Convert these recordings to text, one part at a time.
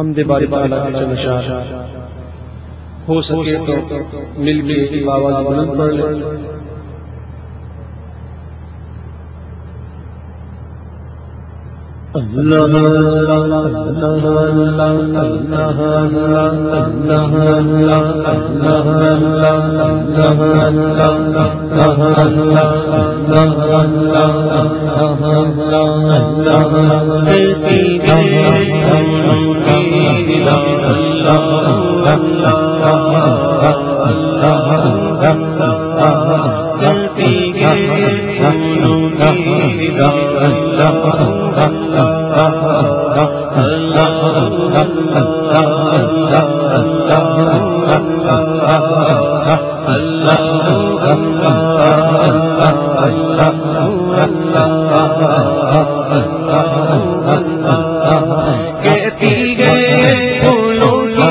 ہم دے بارے تعالیٰ شاہ ہو سکے تو مل کے آواز بلند پڑھ لیں۔ اللہ کہتی گئے پھولوں کی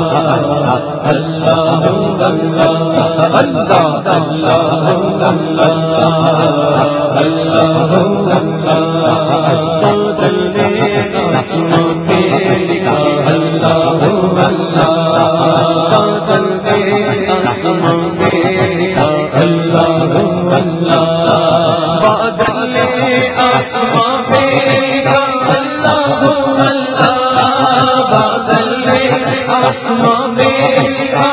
اللہ آسمان میرا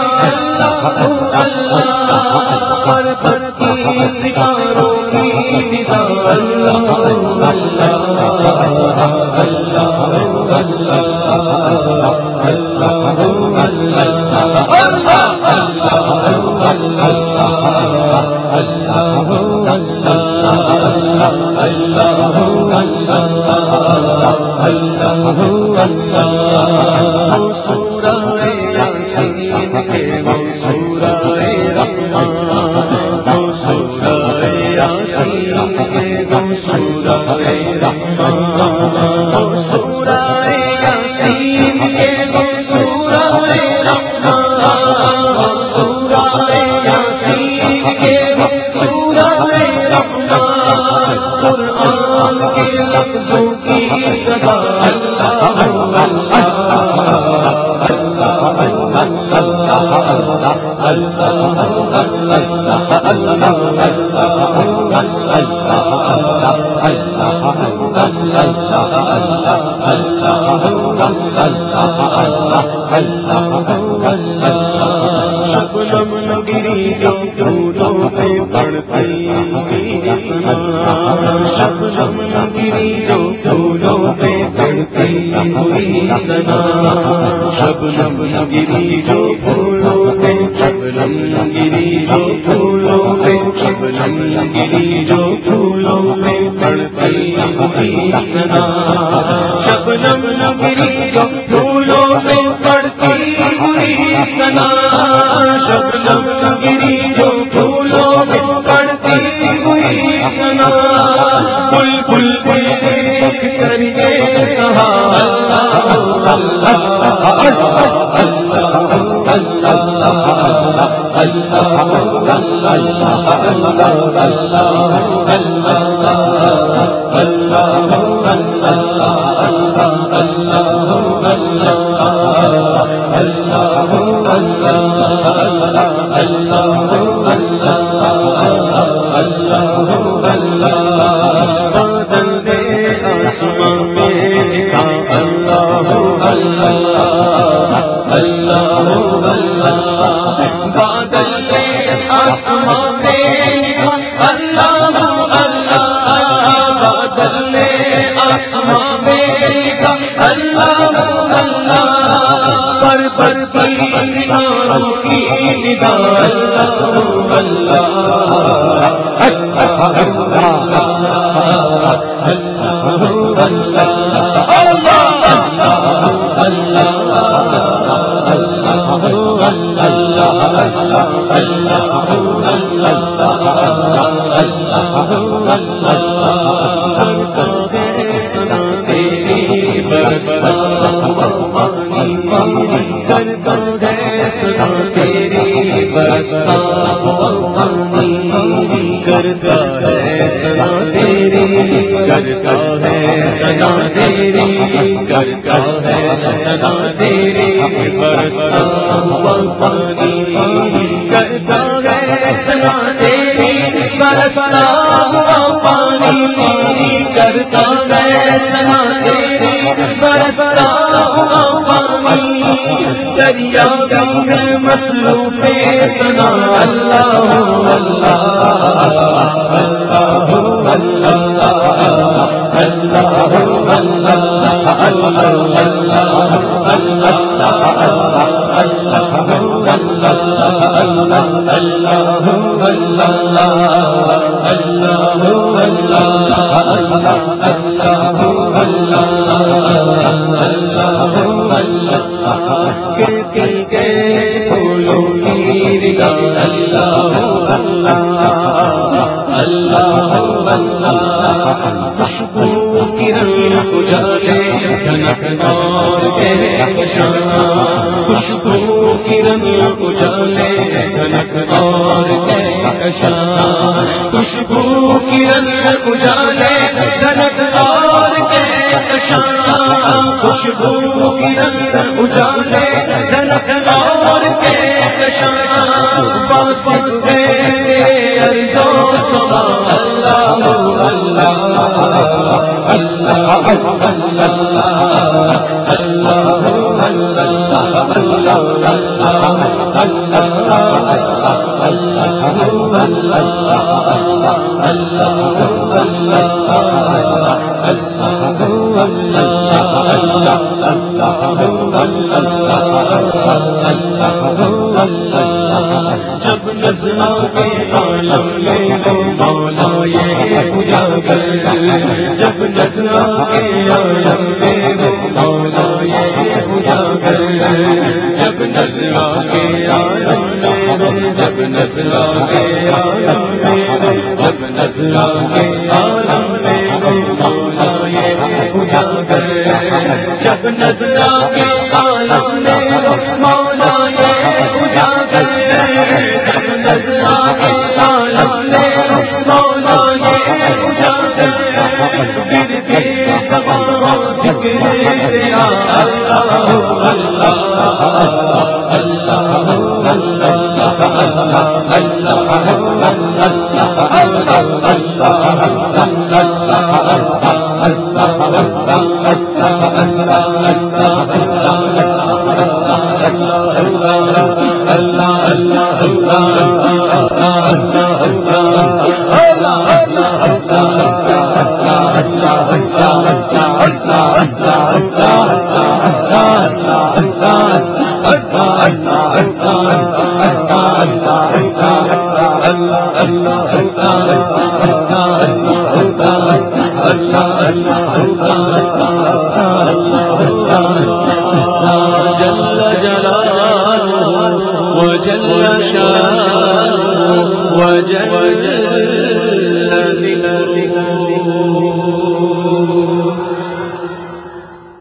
اللہ اللہ ہاں۔ پر شبنم نگری پہ پڑتی ہوئی سنا جو پھولوں پہ پڑتی جو پھولوں پہ شبنم نگری جو جو پھولوں پہ پڑتی ہوئی سنا شبنم نگری جو پھولوں پہ پڑتی ہوئی سنا سنا بل بل بل دیکھ کر یہ کہا اللہ اللہ اللہ اللہ لکھا اللہ اللہ اللہ اللہ بادل آسمان میں اللہ اللہ بادل آسمان میں اللہ اللہ پر پر کی ناروں کی ندا اللہ اللہ اللہ پانی کرتا ہے سنا تیری برستا کرتا ہے سنا تیری کرتا ہے سنا تیری کرتا ہے سنا تیری برستا پانی کرتا ہے سنا تیری برستا پانی کرتا ہے سنا دریا گنگ مسلو پہ سنا۔ اللہ اللہ اللہ خوشبو کرن اجالے دھنک نار کے شان خوشبو کرن اجالے دھنک نار کے شان خوشبو کرن اجالے کے شان خوشبو کرن اجالے دھنک نار کے شان باسط سے ارزو سما اللہ جب نظر کے عالم لے لو مولا یہ پوجا اجاگر جب نظر کے عالم لے مولا یہ اجاگر جب نظر کے عالم لے جب نظر کے عالم لے جب نظر کے عالم لے مولا یہ اجاگر جب نظر کے عالم لے مولا یہ اجاگر جب نظر کے اللہ وجل شانه وجل ذكره